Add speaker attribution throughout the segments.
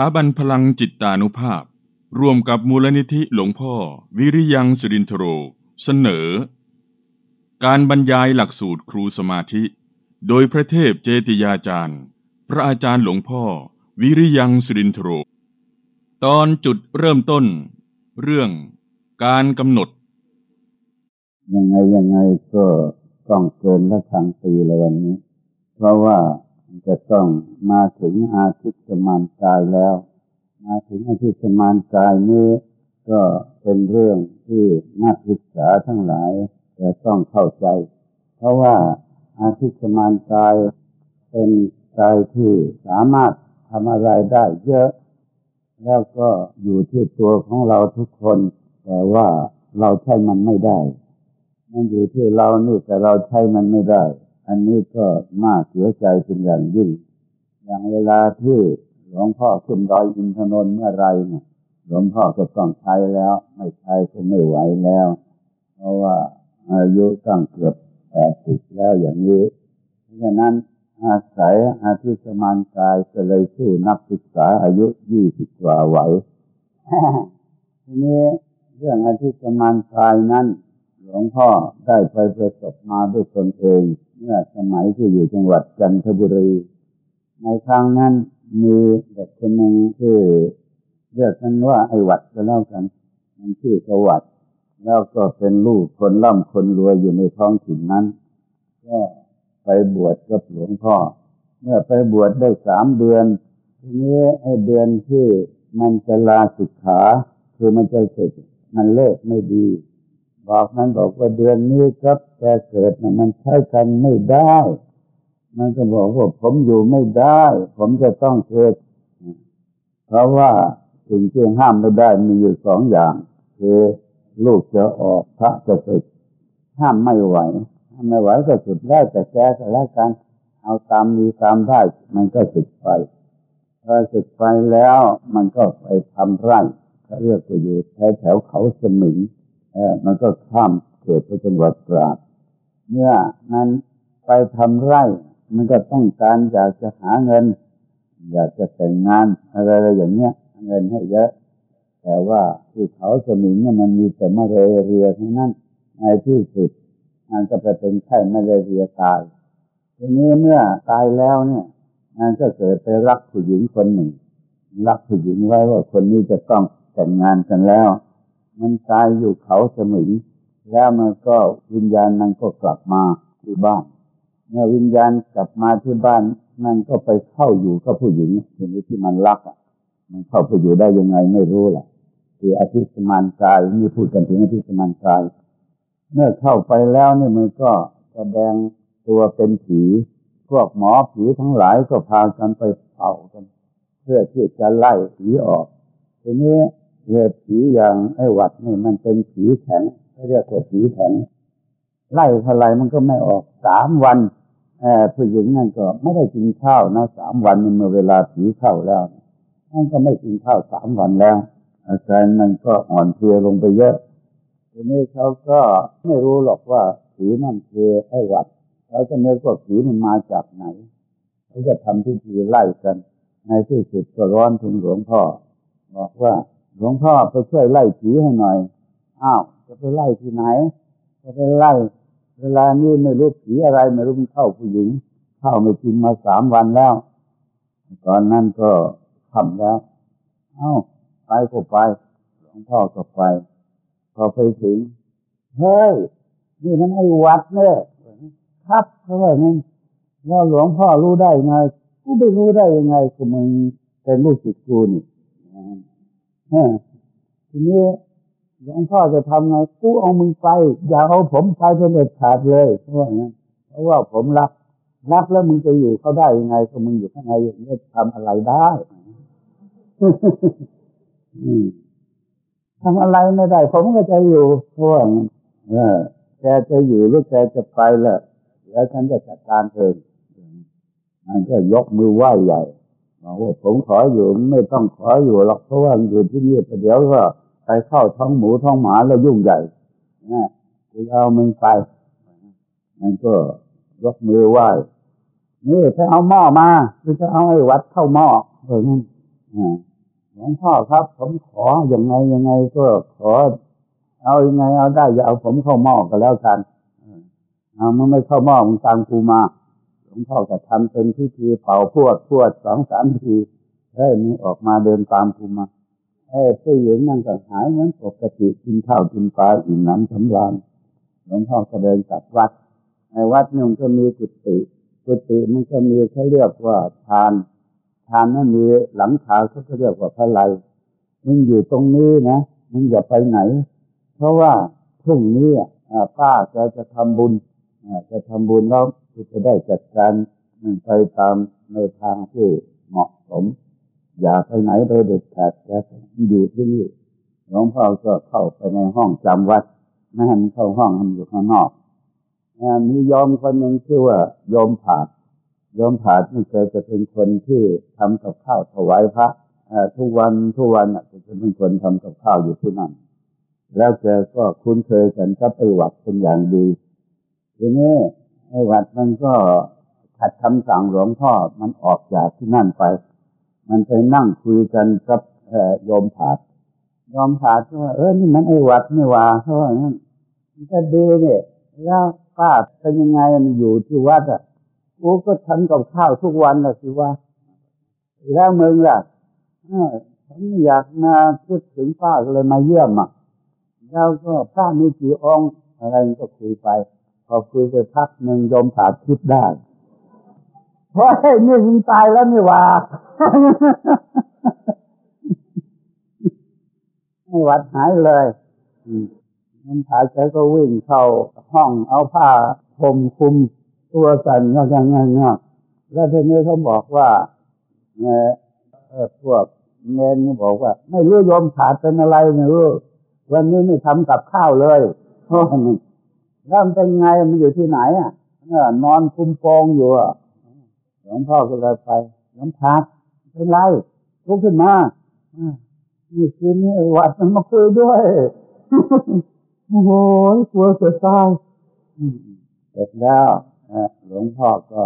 Speaker 1: ถาบันพลังจิตตานุภาพ ร่วมกับมูลนิธิหลวงพ่อ วิริยังสุรินทโร เสนอ การบรรยายหลักสูตรครูสมาธิ โดยพระเทพเจติยาจารย์ พระอาจารย์หลวงพ่อ วิริยังสุรินทโร ตอนจุดเริ่มต้น เรื่องการกำหนด
Speaker 2: ยังไงยังไงก็ต้องเกินละครังปีละวันนี้ เพราะว่า จะต้องมาถึงอาทิตย์สมานกายแล้ว มาถึงอาทิตย์สมานกายนี้ก็เป็นเรื่องที่นักศึกษาทั้งหลายจะต้องเข้าใจ เพราะว่าอาทิตย์สมานกายเป็นกายที่สามารถทำอะไรได้เยอะ แล้วก็อยู่ที่ตัวของเราทุกคน แต่ว่าเราใช้มันไม่ได้ มันอยู่ที่เรานี่แต่เราใช้มันไม่ได้ อันนี้ก็น่าเสียใจเป็นอย่างยิ่ง อย่างเวลาที่หลวงพ่อขึ้นดอยอินทนนท์เมื่อไรเนี่ยหลวงพ่อก็ต้องใช้แล้ว ไม่ใช้ก็ไม่ไหวแล้ว เพราะว่าอายุตั้งเกือบแปดสิบแล้วอย่างนี้ เพราะฉะนั้นอาศัยอาทิสมานกายก็เลยสู้นักศึกษาอายุยี่สิบกว่าไหวทีนี้เรื่องอาทิสมานกายนั้น หลวงพ่อได้ไปประสบมาด้วยตนเองเมื่อสมัยที่อยู่จังหวัดจันทบุรี ในครั้งนั้นมีเด็กคนหนึ่งที่เรียกกันว่าไอ้วัดก็แล้วกันมันชื่อสวัสดแล้วก็เป็นลูกคนร่ำคนรวยอยู่ในท้องถิ่นนั้น ก็ไปบวชกับหลวงพ่อ เมื่อไปบวชได้สามเดือน ทีนี้ไอ้เดือนที่มันจะลาสิกขา คือมันจะเสร็จมันเลิกไม่ดี บอกนั้นบอกว่าเดือนนี้ครับแกเกิดนะมันใช้กันไม่ได้ มันก็บอกว่าผมอยู่ไม่ได้ ผมจะต้องเกิด เพราะว่าสิ่งที่ห้ามไม่ได้มีอยู่สองอย่าง คือลูกจะออกพระจะศึกห้ามไม่ไหวห้ามไม่ไหวก็สุดได้แต่แกก็แล้วกันเอาตามมีตามได้มันก็สึกไปพอสึกไปแล้วมันก็ไปทำไร่เขาเรียกว่าอยู่แถวแถวเขาสมิง มันก็ข้ามเขตไปจังหวัดตราดเมื่อนั้นไปทำไร่ มันก็ต้องการอยากจะหาเงิน อยากจะแต่งงานอะไรอย่างเงี้ยเงินให้เยอะ แต่ว่าที่เขาสมิงเนี่ยมันมีแต่มาเรียทั้งนั้นในที่สุดมันก็ไปเป็นไข้มาเรียตายทีนี้เมื่อตายแล้วเนี่ยมันก็เกิดไปรักผู้หญิงคนหนึ่ง รักผู้หญิงไว้ว่าคนนี้จะต้องแต่งงานกันแล้ว มันตายอยู่เขาสมิงแล้วมันก็วิญญาณนั้นก็กลับมาที่บ้าน เมื่อวิญญาณกลับมาที่บ้านนั่นก็ไปเข้าอยู่กับผู้หญิงทีนี้ที่มันรักอะ มันเข้าไปอยู่ได้ยังไงไม่รู้แหละคืออธิสมานกายนี่พูดกันถึงอธิสมานกาย เมื่อเข้าไปแล้วเนี่ยมันก็แสดงตัวเป็นผีพวกหมอผีทั้งหลายก็พากันไปเผากัน เพื่อที่จะไล่ผีออกทีนี้ เหตุผีอย่างไอ้หวัดนี่มันเป็นผีแข็งเขาเรียกว่าผีแข็งไล่เท่าไรมันก็ไม่ออกสามวันออผู้หญิงนั่นก็ไม่ได้กินข้าวนะสามวันนี่เมื่อเวลาผีเข้าแล้วนั่นก็ไม่กินข้าวสามวันแล้ว อาการมันก็อ่อนเพลียลงไปเยอะทีนี้เขาก็ไม่รู้หรอกว่าผีนั่นคือไอ้หวัดเขาก็นึกว่าผีมันมาจากไหนเขาก็ทำพิธีไล่กัน ในที่สุดก็ร้อนถึงหลวงพ่อบอกว่า หลวงพ่อไปช่วยไล่ผีให้หน่อย อ้าว จะไปไล่ที่ไหน จะไปไล่ เวลานี้ไม่รู้ผีอะไรไม่รู้มันเข้าผู้หญิง เข้าไม่กินมาสามวันแล้ว ตอนนั้นก็ทำแล้ว เอ้า ไปก็ไป หลวงพ่อก็ไป พอไปถึง เฮ้ย นี่มันไอ้วัดเนี่ยครับเขาว่างั้นแล้วหลวงพ่อรู้ได้ไง กูไม่รู้ได้ยังไงกูมึงเป็นลูกศิษย์กูนี่ ทีนี้หลวงพ่อจะทำไงกูเอามึงไป อย่าเอาผมไปเป็นเด็ดขาดเลยเพราะว่างั้นเพราะว่าผมรักรักแล้วมึงจะอยู่เขาได้ยังไงก็มึงอยู่ข้างในอย่างนี้ทำอะไรได้ทำอะไรไม่ได้ ผมก็จะอยู่เพราะว่าแกจะอยู่หรือแกจะไปละแล้วฉันจะจัดการเองมันก็ยกมือไหว้ใหญ่ บอาผมขออยู่ไม่ต้องขออยู่หรอกเพราะว่าอยู่ที่นี่เดี๋ยวก็ไปเข้าท้องหมูท้องหมาแล้วยุ่งใหญ่นะคือเอามึงไปมันก็ยกมือไหว้นี่ถ้าเอาหม้อมาคือจะเอาไอ้วัดเข้าหม้อเออนั่นหลวงพ่อครับ ผมขออย่างไงยังไงก็ขอ เอายังไงเอาได้อย่าเอาผมเข้าหม้อก็แล้วกันเอามันไม่เข้าหม้อมึงตามกูมา งพ่อจะทำเป็นพิธีเป่าพวดพวดสองสามทีเฮ้ยนี่ออกมาเดินตามกูมาเอ้ผู้หญิงนั่งก็หายเหมือนปกติกินข้าวกินปลาอิ่มน้ำสำราญหลวงพ่อก็เดินกลับวัด ในวัดนี่มันก็มีกุฏิกุฏิมันก็มีเขาเรียกว่าทาน ทานนั้นมีหลังคาเขาก็เรียกว่าพระไลมึงอยู่ตรงนี้นะมึงอย่าไปไหน เพราะว่าพรุ่งนี้ป้าจะจะทำบุญ จะทำบุญแล้วจะได้จัดการไปตามในทางที่เหมาะสม อย่าไปไหนโดยเด็ดขาดแค่อยู่ที่นี่หลวงพ่อก็เข้าไปในห้องจำวัดไม่ให้มันเข้าห้องมันอยู่ข้างนอกมียอมคนหนึ่งชื่อว่ายอมผาดยอมผาดนี่เคยจะเป็นคนที่ทำกับข้าวถวายพระทุกวันทุกวันจะเป็นคนทำกับข้าวอยู่ที่นั่น แล้วแกก็คุ้นเคยกันกับไอ้วัดเป็นอย่างดี ทีนี้ไอ้วัดมันก็ขัดคำสั่งหลวงพ่อมันออกจากที่นั่นไป มันไปนั่งคุยกันกับโยมผาดยอมผาดว่าเออนี่มันไอ้วัดนี่ว่าเขาว่างั้นมันจะดีเนี่ยแล้วป้าเป็นยังไงมันอยู่ที่วัดอะกูก็ทำกับข้าวทุกวันนะสิว่า แล้วมึงล่ะผมอยากมาคิดถึงป้าก็เลยมาเยี่ยมอะแล้วก็ป้ามีกี่องค์อะไรก็คุยไป พอคุยไปพักหนึ่งยมผาคิดได้เพราะไอ้นี่ยิงตายแล้วนี่ว่าไม่วัดหายเลยยมผาแกก็วิ่งเข้าห้องเอาผ้าห่มคุมตัวสั่นก็ยังไงเงี้ยแล้วทีนี้เขาบอกว่าเออพวกเงินบอกว่า ไม่รู้ยมขาดเป็นอะไรไม่รู้วันนี้ไม่ทำกับข้าวเลยเพราะมัน แล้วมันเป็นไงมันอยู่ที่ไหนอะนอนคุมโปงอยู่อะหลวงพ่อก็เลยไปหลวงพักเป็นไรลุกขึ้นมานี่คืนนี้วัดมันมาคุยด้วยโอ้โหกลัวจะตายเสร็จแล้วหลวงพ่อก็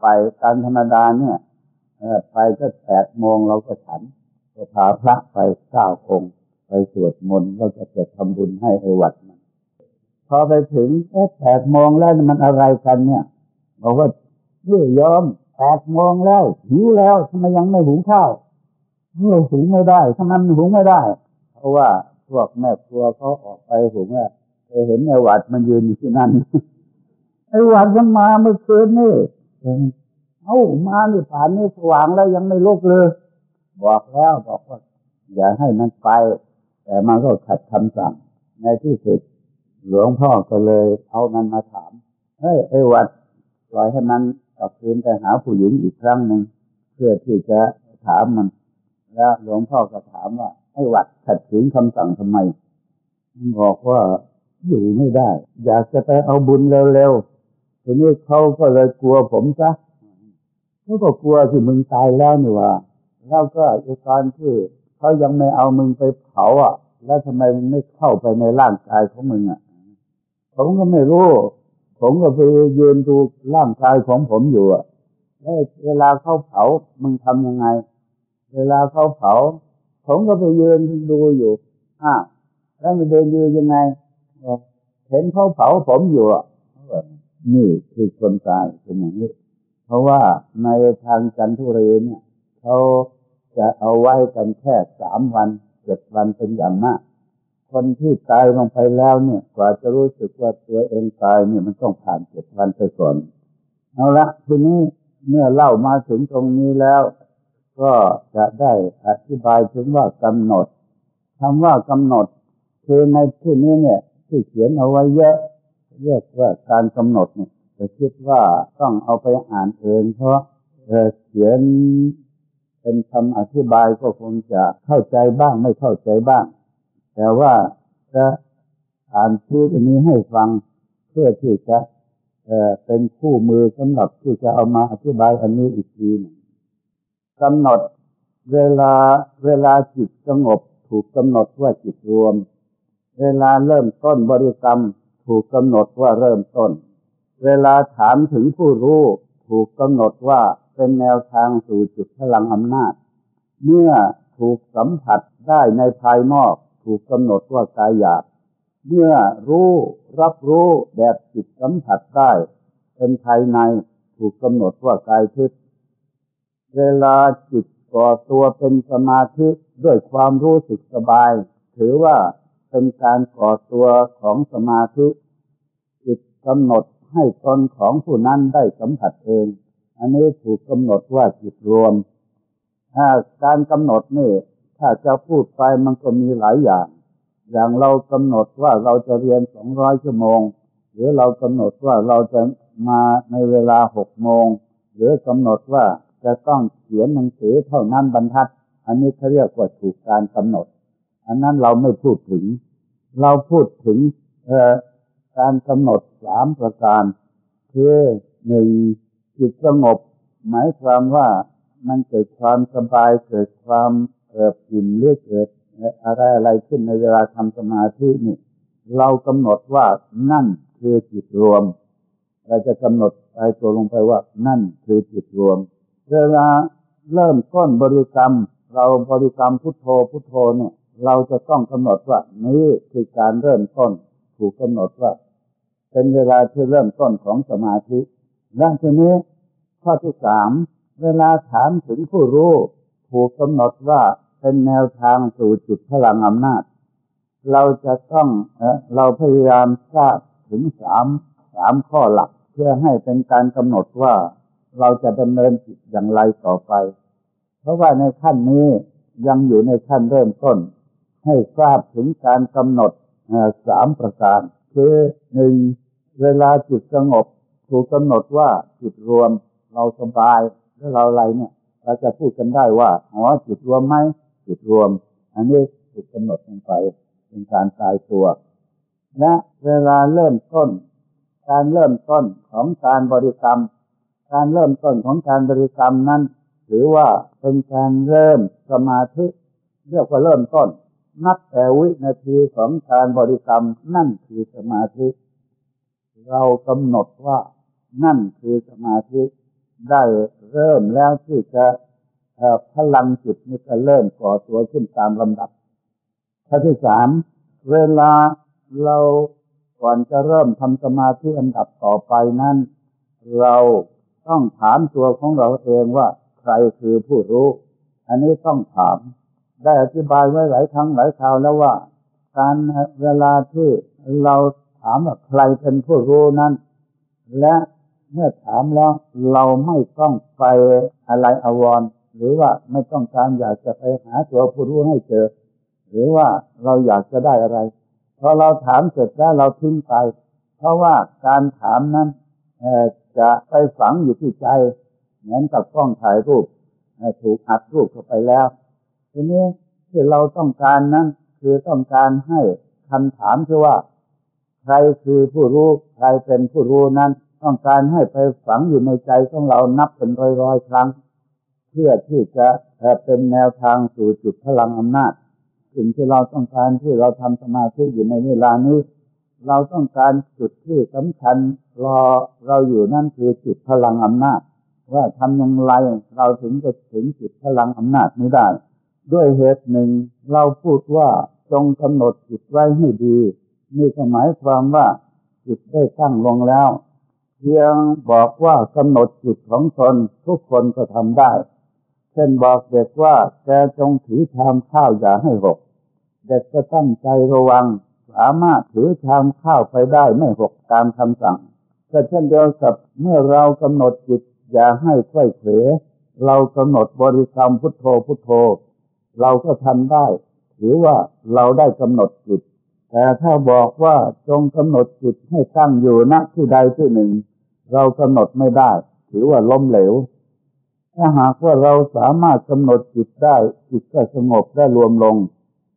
Speaker 2: ไปการธรรมดาเนี่ยไปก็แปดโมงเราก็ฉันก็พาพระไปเก้าองค์ไปสวดมนต์แล้วก็จะทำบุญให้ไอ้วัดมัน พอไปถึงเอ๊ะแปดโมงแล้วมันอะไรกันเนี่ยบอกว่าเมื่อยอมแปดโมงแล้วหิวแล้วทำไมยังไม่หุงข้าวเมื่หุงไม่ได้ทำไมมันหุงไม่ได้ เพราะว่าพวกแม่ครัวเขาออกไปหุงอะไปเห็นไอ้วัดมันยืนอยู่ที่นั่นไอ้วัดมันมาเมื่อคืนนี่เอ้ามานี่ผ่านนี่สว่างแล้วยังไม่ลุกเลยบอกแล้วบอกว่าอย่าให้มันไป แต่มันก็ขัดคำสั่งในที่สุด หลวงพ่อก็เลยเอามันมาถาม เฮ้ยไอ้วัดปล่อยให้มันกลับคืนไปหาผู้หญิงอีกครั้งหนึ่งเพื่อที่จะถามมัน แล้วหลวงพ่อก็ถามว่าไอ้วัดขัดขืนคำสั่งทำไมมันบอกว่าอยู่ไม่ได้ อยากจะไปเอาบุญเร็วๆทีนี้เขาก็เลยกลัวผมซะเขาก็กลัวที่มึงตายแล้วนี่ว่าแล้วก็ไอ้ตอนที่เขายังไม่เอามึงไปเผาอะ แล้วทำไมมึงไม่เข้าไปในร่างกายของมึงอะ ผมก็ไม่รู้ ผมก็ไปยืนดูร่างกายของผมอยู่อะเวลาเขาเผามึงทำยังไง เวลาเขาเผา ผมก็ไปยืนดูอยู่อ้าแล้วมันเดินยืนยังไง เห็นเขาเผาผมอยู่อะนี่คือคนตายเป็นอย่างนี้ เพราะว่าในทางจันทุเรเนี่ยเขาจะเอาไว้กันแค่สามวันเจ็ดวันเป็นอย่างมาก คนที่ตายลงไปแล้วเนี่ย กว่าจะรู้สึกว่าตัวเองตายเนี่ยมันต้องผ่านเจ็ดวันไปก่อนเอาละทีนี้เมื่อเล่ามาถึงตรงนี้แล้ว ก็จะได้อธิบายถึงว่ากำหนดคำว่ากำหนดคือในที่นี้เนี่ย ที่เขียนเอาไว้เยอะเรียกว่าการกำหนดเนี่ยจะคิดว่าต้องเอาไปอ่านเองเพราะเขียนเป็นคำอธิบายก็คงจะเข้าใจบ้างไม่เข้าใจบ้าง แต่ว่าจะอ่านชื่อนี้ให้ฟังเพื่อที่จะเเป็นคู่มือสำหรับที่จะเอามาอธิบายอันนี้อีกทีหนึ่งกำหนดเวลาเวลาจิตสงบ ถูกกำหนดว่าจิตรวม เวลาเริ่มต้นบริกรรม ถูกกำหนดว่าเริ่มต้น เวลาถามถึงผู้รู้ ถูกกำหนดว่าเป็นแนวทางสู่จุดพลังอำนาจ เมื่อถูกสัมผัสได้ในภายนอก ถูกกำหนดว่ากายหยาบเมื่อรู้รับรู้แบบจิตสัมผัสได้เป็นภายในถูกกำหนดว่ากายทิพย์เวลาจิตก่อตัวเป็นสมาธิด้วยความรู้สึกสบาย ถือว่าเป็นการก่อตัวของสมาธิจิตกำหนดให้ตนของผู้นั้นได้สัมผัสเอง อันนี้ถูกกำหนดว่าจิตรวม การกำหนดนี่ ถ้าจะพูดไปมันก็มีหลายอย่าง อย่างเรากำหนดว่าเราจะเรียนสองร้อยชั่วโมง หรือเรากำหนดว่าเราจะมาในเวลาหกโมง หรือกำหนดว่าจะต้องเขียนหนังสือเท่านั้นบรรทัด อันนี้เขาเรียกว่าถูกการกำหนด อันนั้นเราไม่พูดถึง เราพูดถึงการกำหนดสามประการ คือหนึ่งจิตสงบ หมายความว่ามันเกิดความสบายเกิดความ เกิดอิ่มเลือเกิดอะไรอะไรขึ้นในเวลาทำสมาธินี่เรากำหนดว่านั่นคือจิตรวม เราจะกำหนดไปตัวลงไปว่านั่นคือจิตรวม เวลาเริ่มต้นบริกรรม เราบริกรรมพุทโธพุทโธเนี่ย เราจะต้องกำหนดว่านี่คือการเริ่มต้น ถูกกำหนดว่า เป็นเวลาที่เริ่มต้นของสมาธิดังนี้ข้อที่สามเวลาถามถึงผู้รู้ ถูกกำหนดว่า เป็นแนวทางสู่จุดพลังอำนาจ เราจะต้องเราพยายามทราบถึงสามสามข้อหลัก เพื่อให้เป็นการกำหนดว่าเราจะดำเนินจิตอย่างไรต่อไป เพราะว่าในขั้นนี้ยังอยู่ในขั้นเริ่มต้น ให้ทราบถึงการกำหนดสามประการ คือหนึ่งเวลาจิตสงบถูกกำหนดว่าจิตรวมเราสบายแล้วเราอะไรเนี่ย เราจะพูดกันได้ว่าอ๋อจิตรวมไหม จิตรวม อันนี้ถูกกำหนดลงไปเป็นการตายตัว และเวลาเริ่มต้น การเริ่มต้นของการบริกรรม การเริ่มต้นของการบริกรรมนั้นถือว่าเป็นการเริ่มสมาธิเรียกว่าเริ่มต้น นับแต่วินาทีของการบริกรรมนั่นคือสมาธิ เรากำหนดว่านั่นคือสมาธิได้เริ่มแล้วที่จะ พลังจิตนี่จะเริ่มก่อตัวขึ้นตามลำดับข้อที่สามเวลาเราก่อนจะเริ่มทำสมาธิอันดับต่อไปนั้น เราต้องถามตัวของเราเองว่าใครคือผู้รู้ อันนี้ต้องถาม ได้อธิบายไว้หลายครั้งหลายคราวแล้วว่า การเวลาที่เราถามว่าใครเป็นผู้รู้นั้น และเมื่อถามแล้วเราไม่ต้องไปอะไรอววร หรือว่าไม่ต้องการอยากจะไปหาตัวผู้รู้ให้เจอ หรือว่าเราอยากจะได้อะไรพอเราถามเสร็จแล้วเราทิ้งไป เพราะว่าการถามนั้นจะไปฝังอยู่ที่ใจ เหมือนกับกล้องถ่ายรูปถูกอัดรูปเข้าไปแล้ว ทีนี้ที่เราต้องการนั้นคือต้องการให้คำถามคือว่า ใครคือผู้รู้ใครเป็นผู้รู้นั้น ต้องการให้ไปฝังอยู่ในใจของเรานับเป็นร้อยๆครั้ง เพื่อที่จะเป็นแนวทางสู่จุดพลังอำนาจ สิ่งที่เราต้องการที่เราทำสมาธิอยู่ในเวลานี้ เราต้องการจุดที่สำคัญรอเราอยู่นั่นคือจุดพลังอำนาจ ว่าทำอย่างไรเราถึงจะถึงจุดพลังอำนาจนี้ได้ ด้วยเหตุหนึ่งเราพูดว่าจงกำหนดจิตไว้ให้ดีนี่หมายความว่าจิตได้ตั้งลงแล้ว เพียงบอกว่ากำหนดจิตของตนทุกคนก็ทำได้ เช่นบอกเด็กว่าแกจงถือชามข้าวอย่าให้หก เด็กก็ตั้งใจระวัง สามารถถือชามข้าวไปได้ไม่หกตามคำสั่งก็เช่นเดียวกับเมื่อเรากำหนดจิตอย่าให้ไข้เขวเรากำหนดบริกรรมพุทโธพุทโธ เราก็ทำได้ถือว่าเราได้กำหนดจิต แต่ถ้าบอกว่าจงกำหนดจิตให้ตั้งอยู่ณที่ใดที่หนึ่ง เรากำหนดไม่ได้ ถือว่าล้มเหลว ถ้าหากว่าเราสามารถกำหนดจิตได้จิตก็สงบได้รวมลง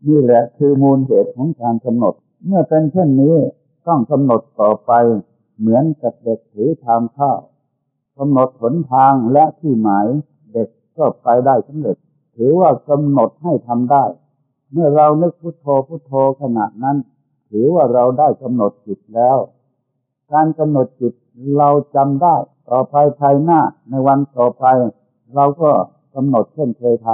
Speaker 2: นี่แหละคือมูลเหตุของการกำหนด เมื่อเป็นเช่นนี้ต้องกำหนดต่อไป เหมือนกับเด็กถือทางข้าวกำหนดหนทางและที่หมายเด็กก็ไปได้สำเร็จ ถือว่ากำหนดให้ทำได้ เมื่อเรานึกพุโทโธพุโทโธขณะนั้น ถือว่าเราได้กำหนดจิตแล้ว การกำหนดจิตเราจำได้ ต่อไปภายหน้าในวันต่อไป เราก็กำหนดเช่นเคยท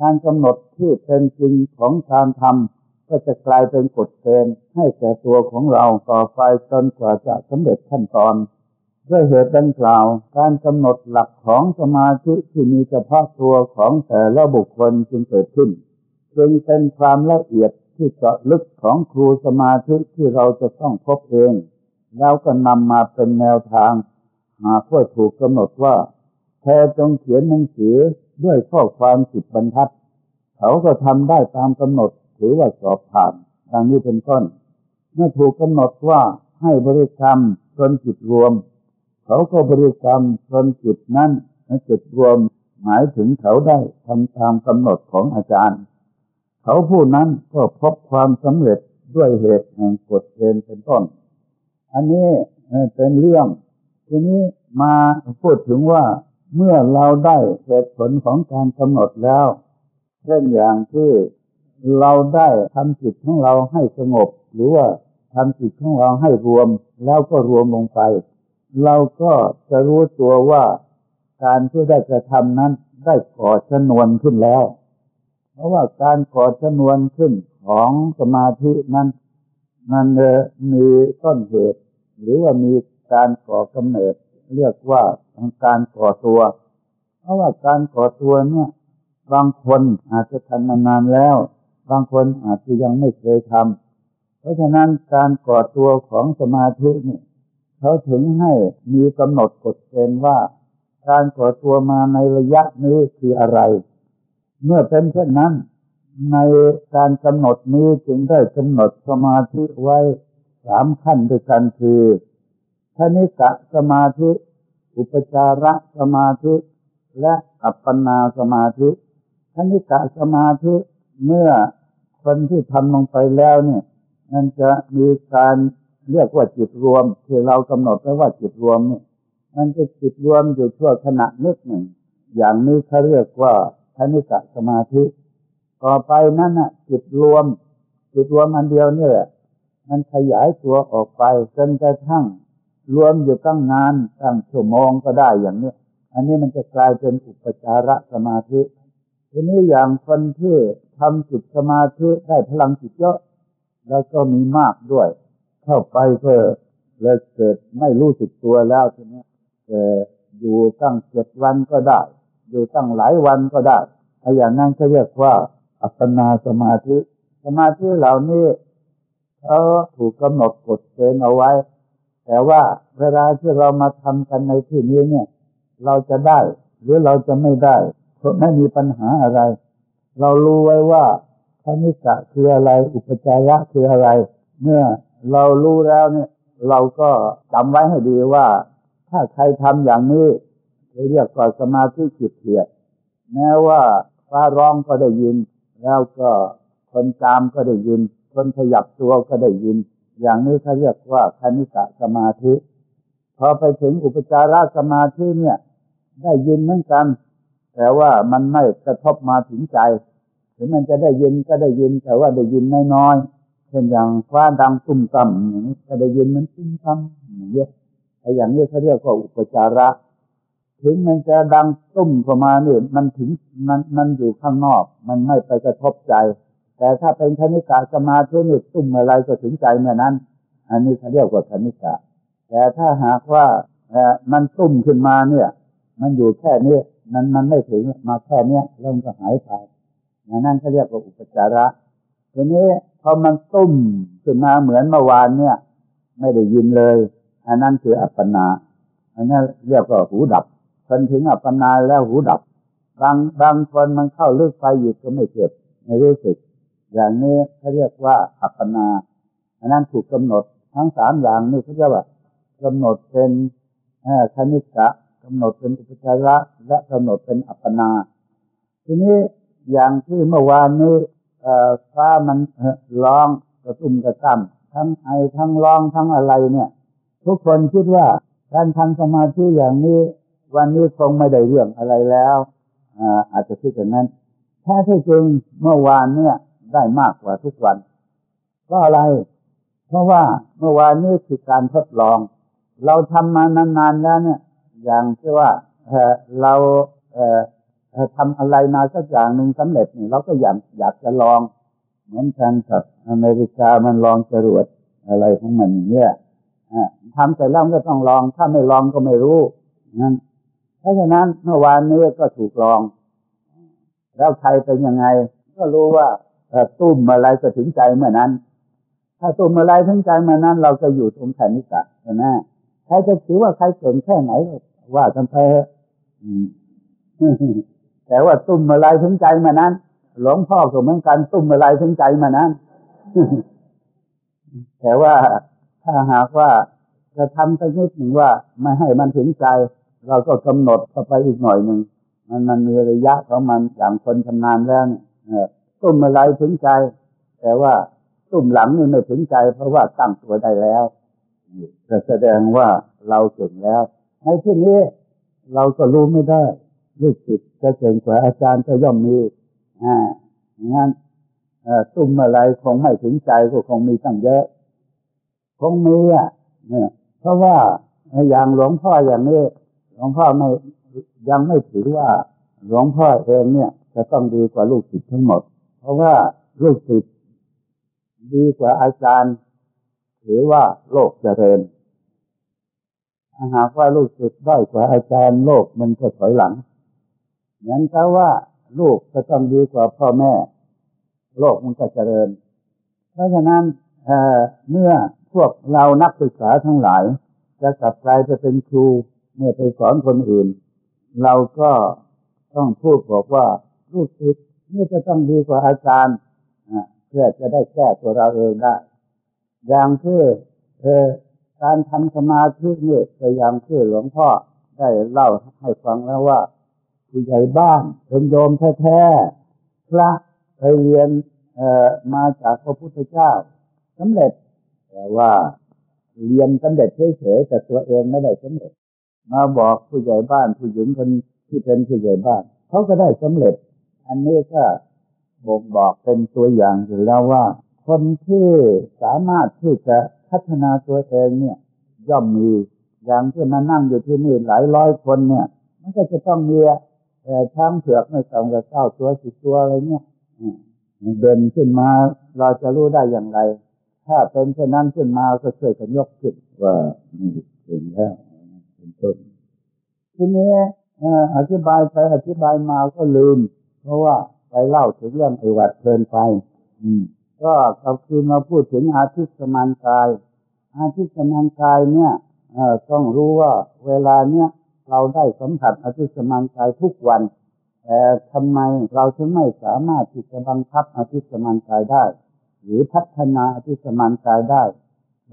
Speaker 2: การกำหนดที่เป็นจริงของการทำก็จะกลายเป็นกฎเกณฑ์ให้แก่ตัวของเราต่อไปจนกว่าจะสำเร็จขั้นตอนด้วยเหตุดังกล่าว การกำหนดหลักของสมาธิที่มีเฉพาะตัวของแต่ละบุคคลจึงเกิดขึ้นจึงเป็นความละเอียดที่เจาะลึกของครูสมาธิที่เราจะต้องพบเอง แล้วก็นำมาเป็นแนวทาง หากว่าถูกกำหนดว่า แทจงเขียนหนังสือด้วยข้อความสิบบรรทัด เขาก็ทำได้ตามกำหนดถือว่าสอบผ่านดังนี้เป็นต้น เมื่อถูกกำหนดว่าให้บริกรรมจนจิตรวม เขาก็บริกรรมจนจิตนั้นจิตรวมหมายถึงเขาได้ทำตามกำหนดของอาจารย์ เขาผู้นั้นก็พบความสำเร็จด้วยเหตุแห่งกฎเกณฑ์เป็นต้น อันนี้เป็นเรื่อง ทีนี้มาพูดถึงว่า เมื่อเราได้เหตุผลของการกำหนดแล้วเช่นอย่างที่เราได้ทำจิตของเราให้สงบ หรือว่าทำจิตของเราให้รวมแล้วก็รวมลงไป เราก็จะรู้ตัวว่าการที่ได้กระทำนั้นได้ก่อชนวนขึ้นแล้ว เพราะว่าการก่อชนวนขึ้นของสมาธินั้นมันมีต้นเหตุ หรือว่ามีการก่อกำเนิด เรียกว่า การก่อตัว เพราะว่าการก่อตัวเนี่ย บางคนอาจจะทำมานานแล้ว บางคนอาจจะยังไม่เคยทำเพราะฉะนั้นการก่อตัวของสมาธิเนี่ยเขาถึงให้มีกำหนดกฎเกณฑ์ว่า การก่อตัวมาในระยะนี้คืออะไร เมื่อเป็นเช่นนั้น ในการกำหนดนี้จึงได้กำหนดสมาธิไว้สามขั้นด้วยกันคือคณิกะสมาธิ อุปจาระสมาธิและอัปปนาสมาธิคณิกะสมาธิเมื่อคนที่ทำลงไปแล้วเนี่ย มันจะมีการเรียกว่าจิตรวมที่เรากำหนดไว้ว่าจิตรวมเนี่ยมันจะจิตรวมอยู่ชั่วขณะนิดหนึ่ง อย่างนี้เขาเรียกว่าคณิกะสมาธิ ต่อไปนั่นน่ะ จิตรวม จิตรวมอันเดียวนี่ยมันขยายตัวออกไปจนกระทั่ง รวมอยู่ตั้งนานตั้งชั่วโมงก็ได้อย่างนี้อันนี้มันจะกลายเป็นอุปจาระสมาธิทีนี้อย่างคนที่ทำจิตสมาธิได้พลังจิตเยอะ แล้วก็มีมากด้วย เข้าไปเพื่อเลยเกิดไม่รู้สึกตัวแล้วทีนี้เอออยู่ตั้งเจ็ดวันก็ได้ อยู่ตั้งหลายวันก็ได้ไอ้อย่างนั้นเขาเรียกว่าอัปปนาสมาธิ สมาธิเหล่านี้เขาถูกกำหนดกฎเกณฑ์เอาไว้ แต่ว่าเวลาที่เรามาทำกันในที่นี้เนี่ย เราจะได้ หรือเราจะไม่ได้ไม่มีปัญหาอะไร เรารู้ไว้ว่าคณิกะคืออะไร อุปจาระคืออะไร เมื่อเรารู้แล้วเนี่ย เราก็จำไว้ให้ดีว่า ถ้าใครทำอย่างนี้เรียกว่าสมาธิจิตเถียดแม้ว่าฟ้าร้องก็ได้ยิน แล้วก็คนจามก็ได้ยิน คนขยับตัวก็ได้ยิน อย่างนี้เขาเรียกว่าคณิกะสมาธิ พอไปถึงอุปจารสมาธิเนี่ย ได้ยินเหมือนกัน แต่ว่ามันไม่กระทบมาถึงใจ ถึงมันจะได้ยินก็ได้ยิน แต่ว่าได้ยินน้อยๆเช่นอย่างฟ้าดังตุ้มต่ำอย่างนี้ก็ได้ยินมันตุ้มต่ำอย่างนี้ไอ้อย่างนี้เขาเรียกว่าอุปจาระ ถึงมันจะดังตุ้มเข้ามาเนี่ยมันถึงมันมันอยู่ข้างนอก มันไม่ไปกระทบใจ แต่ถ้าเป็นคณิกาสมาธินี่ตุ้มอะไรก็ถึงใจเมื่อนั้น อันนี้เขาเรียกว่าคณิกาแต่ถ้าหากว่ามันตุ้มขึ้นมาเนี่ย มันอยู่แค่นี้มันมันไม่ถึงมาแค่เนี้ยแล้วมันก็หายไปอย่างนั้นเขาเรียกว่าอุปจาระทีนี้พอมันตุ้มขึ้นมาเหมือนเมื่อวานเนี่ย ไม่ได้ยินเลย อันนั้นคืออัปปนา อันนั้นเรียกว่าหูดับคนถึงอัปปนาแล้วหูดับ บางบางคนมันเข้าลึกไปอยู่ก็ไม่เจ็บไม่รู้สึก อย่างนี้เขาเรียกว่าอัปปนาอันนั้นถูกกำหนดทั้งสามอย่างนี้เขาเรียกว่ากำหนดเป็นคณิกะกำหนดเป็นอุปจาระและกำหนดเป็นอัปปนา ทีนี้อย่างที่เมื่อวานนี้ฟ้ามันร้องกระตุ้มกระตั้มทั้งไอทั้งร้องทั้งอะไรเนี่ย ทุกคนคิดว่าการทำสมาธิอย่างนี้ วันนี้คงไม่ได้เรื่องอะไรแล้วอาจจะคิดอย่างนั้นแท้ที่จริงเมื่อวานเนี่ย ได้มากกว่าทุกวัน ก็อะไร เพราะว่าเมื่อวานนี้คือการทดลอง เราทำมานานๆแล้วเนี่ย อย่างที่ว่าเเราเทำอะไรมาสักอย่างหนึ่งสำเร็จเนี่ยเราก็อยากอยากจะลอง เหมือนกันกับอเมริกามันลองจรวดอะไรของมันเนี่ยทำเสร็จแล้วก็ต้องลอง ถ้าไม่ลองก็ไม่รู้นั้นเพราะฉะนั้นเมื่อวานนี้ก็ถูกลอง แล้วใครเป็นยังไง ก็รู้ว่า ตุ้มอะไรก็ถึงใจเมื่อนั้น ถ้าตุ้มอะไรถึงใจเมื่อนั้น เราจะอยู่ตรงแผ่นนิสะใช่ไหมใครจะถือว่าใครเก่งแค่ไหนว่ากันไปแต่ว่าตุ้มอะไรถึงใจเมื่อนั้น หลวงพ่อก็เหมือนกันตุ้มอะไรถึงใจเมื่อนั้น แต่ว่าถ้าหากว่าจะทำสักนิดหนึ่งว่าไม่ให้มันถึงใจ เราก็กำหนดเข้าไปอีกหน่อยหนึ่งมันมันมีระยะของมันอย่างคนชำนาญแล้วเนี่ย ตุ้มอะไรถึงใจ แต่ว่าตุ้มหลังนี่ไม่ถึงใจ เพราะว่าตั้งตัวได้แล้วจะแสดงว่าเราเก่งแล้ว ในที่นี้เราก็รู้ไม่ได้ ลูกศิษย์จะเก่งกว่าอาจารย์ก็ย่อมมีอ่างั้นตุ้มอะไรคงไม่ถึงใจก็คงมีตั้งเยอะ คงมีอะเนี่ยเพราะว่าอย่างหลวงพ่ออย่างนี้หลวงพ่อไม่ยังไม่ถือว่าหลวงพ่อเองเนี่ย จะต้องดีกว่าลูกศิษย์ทั้งหมด เพราะว่าลูกศิษย์ดีกว่าอาจารย์ ถือว่าโลกเจริญถ้าหากว่าลูกศิษย์ด้อยกว่าอาจารย์โลกมันจะถอยหลังเหมือนกับว่าลูกจะต้องดีกว่าพ่อแม่ โลกมันก็เจริญ เพราะฉะนั้นเเมื่อพวกเรานักศึกษาทั้งหลาย จะกลับกลายจะเป็นครูเมื่อไปสอนคนอื่น เราก็ต้องพูดบอกว่าลูกศิษย์ นี่จะต้องดีกว่าอาจารย์เพื่อจะได้แก้ตัวเราเองได้ อย่างที่อการทำสมาธินี่ตัวอย่างที่หลวงพ่อได้เล่าให้ฟังแล้วว่า ผู้ใหญ่บ้านเป็นโยมแท้ๆพระไปเรียนมาจากพระพุทธเจ้าสำเร็จ แต่ว่าเรียนสำเร็จเฉยๆแต่ตัวเองไม่ได้สำเร็จ มาบอกผู้ใหญ่บ้านผู้หญิงคนที่เป็นผู้ใหญ่บ้านเขาก็ได้สำเร็จ อันนี้ก็บ่งบอกเป็นตัวอย่างอยู่แล้วว่า คนที่สามารถที่จะพัฒนาตัวเองเนี่ย ย่อมมีอย่างที่มานั่งอยู่ที่นี่หลายร้อยคนเนี่ย มันก็จะต้องมีช้างเผือกไม่ต่ำกว่าเก้าตัวสิบตัวอะไรเนี่ยเดินขึ้นมาเราจะรู้ได้อย่างไร ถ้าเป็นเช่นนั้นขึ้นมาก็ช่วยกันยกขึ้นว่านี่เป็นแล้วเป็นต้นทีนี้อธิบายไปอธิบายมาก็ลืม เพราะว่าไปเล่าถึงเรื่องไอวัดเพลินไป อืม ก็กลับคืนมาพูดถึงอาทิตย์สมานกาย อาทิตย์สมานกายเนี่ยต้องรู้ว่าเวลาเนี้ยเราได้สัมผัสอาทิตย์สมานกายทุกวันแต่ทำไมเราถึงไม่สามารถที่จะบังคับอาทิตย์สมานกายได้ หรือพัฒนาที่สมานกายได้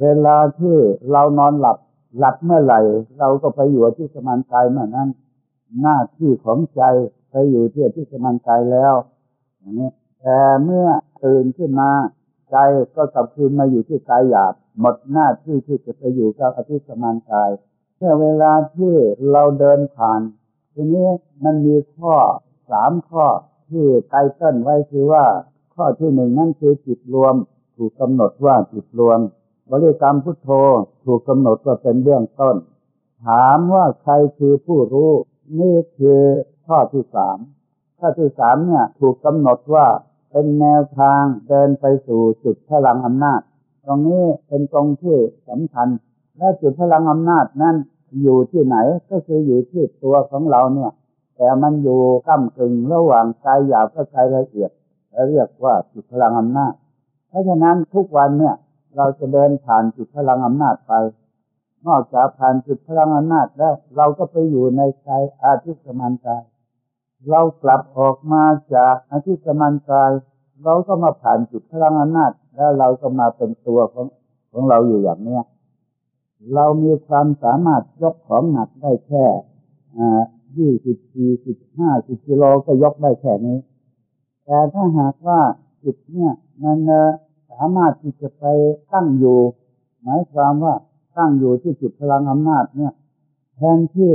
Speaker 2: เวลาที่เรานอนหลับหลับเมื่อไหร่ เราก็ไปอยู่ที่สมานกายเมื่อนั้น หน้าที่ของใจ ไปอยู่ที่ที่สมานกายแล้วอย่างนี้แต่เมื่อตื่นขึ้นมาใจก็กลับคืนมาอยู่ที่กายหยาบ หมดหน้าที่ที่จะไปอยู่กับอธิสมานกายเมื่อเวลาที่เราเดินผ่าน ทีนี้มันมีข้อสามข้อที่ไตเติ้ลไว้คือว่า ข้อที่หนึ่งนั่นคือจิตรวม ถูกกำหนดว่าจิตรวม บริกรรมพุทโธถูกกำหนดว่าเป็นเบื้องต้น ถามว่าใครคือผู้รู้ นี่คือ ข้อที่สามข้อที่สามเนี่ยถูกกำหนดว่าเป็นแนวทางเดินไปสู่จุดพลังอำนาจ ตรงนี้เป็นตรงที่สำคัญ และจุดพลังอำนาจนั้นอยู่ที่ไหนก็คืออยู่ที่ตัวของเราเนี่ย แต่มันอยู่ก้ากึ่งระหว่างกายหยาบกับกายละเอียดเรียกว่าจุดพลังอำนาจ เพราะฉะนั้นทุกวันเนี่ยเราจะเดินผ่านจุดพลังอำนาจไป นอกจากผ่านจุดพลังอำนาจแล้ว เราก็ไปอยู่ในใจอาทิตย์สมานกาย เรากลับออกมาจากอาทิตย์สมานกาย เราก็มาผ่านจุดพลังอำนาจ แล้วเราก็มาเป็นตัวของของเราอยู่อย่างเนี้ยเรามีความสามารถยกของหนักได้แค่ยี่สิบสี่สิบห้าสิบกิโลก็ยกได้แค่นี้ แต่ถ้าหากว่าจิตเนี่ยมันสามารถที่จะไปตั้งอยู่ หมายความว่าตั้งอยู่ที่จุดพลังอำนาจเนี่ย แทนที่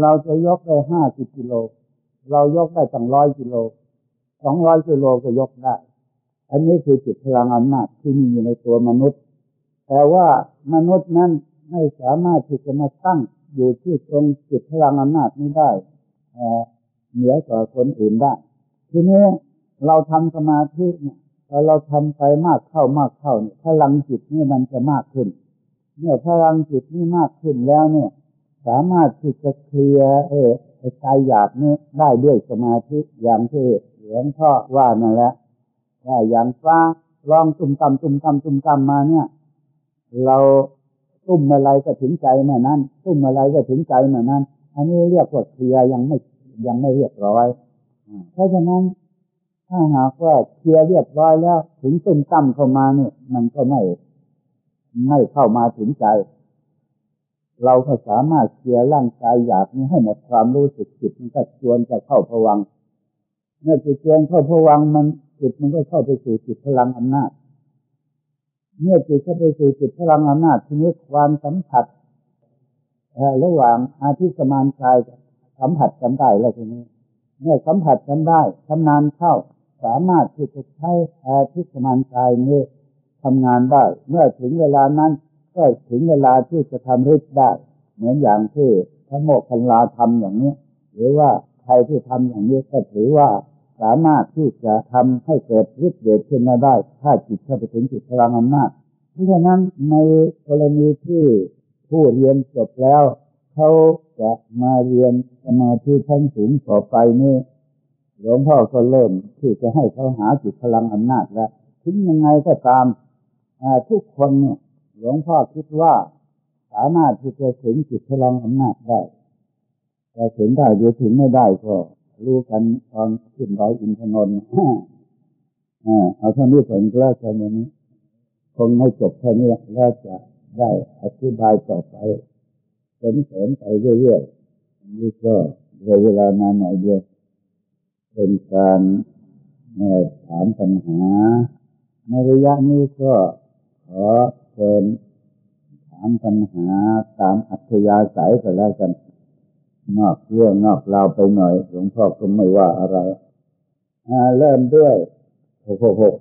Speaker 2: เราจะยกได้ห้าสิบกิโล เรายกได้ตั้งร้อยกิโลสองร้อยกิโลก็ยกได้ อันนี้คือจุดพลังอำนาจที่มีอยู่ในตัวมนุษย์ แต่ว่ามนุษย์นั้นไม่สามารถที่จะมาตั้งอยู่ที่ตรงจุดพลังอำนาจนี้ได้เหนือกว่าคนอื่นได้ ทีนี้เราทำสมาธิเนี่ยพอเราทำไปมากเข้ามากเข้าเนี่ยพลังจิตนี่มันจะมากขึ้น เมื่อพลังจิตนี่มากขึ้นแล้วเนี่ย สามารถที่จะเคลียร์เออ ไอ้กายาบนี่ได้ด้วยสมาธิอย่างที่หลวงพ่อว่านั่นแหละว่าอย่างฟ้าลองตุ่มตำตุ่มตำตุ่มตำมาเนี่ย เราตุ้มอะไรก็ถึงใจเมื่อนั้นตุ้มอะไรก็ถึงใจเมื่อนั้น อันนี้เรียกว่าเคลียร์ยังไม่ยังไม่เรียบร้อยเพราะฉะนั้นถ้าหากว่าเคลียร์เรียบร้อยแล้ว ถึงตุ้มตั้มเข้ามาเนี่ยมันก็ไม่ไม่เข้ามาถึงใจ เราก็สามารถเคลียร์ร่างกายหยาบนี้ให้หมดความรู้สึกจิตมันก็ชวนจะเข้าผวังเมื่อจิตชวนเข้าผวังมันจิตมันก็เข้าไปสู่จิตพลังอำนาจ เมื่อจิตเข้าไปสู่จิตพลังอำนาจทีนี้ความสัมผัสระหว่างอาทิสมานกายสัมผัสกันได้แล้วทีนี้เมื่อสัมผัสกันได้ชำนาญเข้า สามารถที่จะใช้อาทิสมานกายนี้ทำงานได้ เมื่อถึงเวลานั้น ก็ถึงเวลาที่จะทำฤทธิ์ได้ เหมือนอย่างที่พระโมคคัลลาทำอย่างนี้ หรือว่าใครที่ทำอย่างนี้ก็ถือว่าสามารถที่จะทำให้เกิดฤทธิ์เดชขึ้นมาได้ ถ้าจิตเข้าไปถึงจิตพลังอำนาจเพราะฉะนั้นในกรณีที่ผู้เรียนจบแล้ว เขาจะมาเรียนสมาธิชั้นสูงต่อไปนี่หลวงพ่อก็เริ่มที่จะให้เขาหาจิตพลังอำนาจแล้วถึงยังไงก็ตามทุกคนเนี่ย หลวงพ่อคิดว่าสามารถที่จะถึงจิตพลังอำนาจได้ แต่ถึงได้หรือถึงไม่ได้ก็รู้กันตอนขึ้นร้อยอินทนนท์เอาเท่านี้ผมก็แล้วกันวันนี้ คงไม่จบแค่นี้แล้วจะได้อธิบายต่อไปเสริมเสริมไปเรื่อยๆนี่ก็เลยเวลานานหน่อยเดียว เป็นการถามปัญหาในระยะนี้ก็ขอ เชิญถามปัญหาตามอัธยาศัยก็แล้วกัน นอกเรื่องนอกราวไปหน่อยหลวงพ่อก็ไม่ว่าอะไรเริ่มด้วยหกหก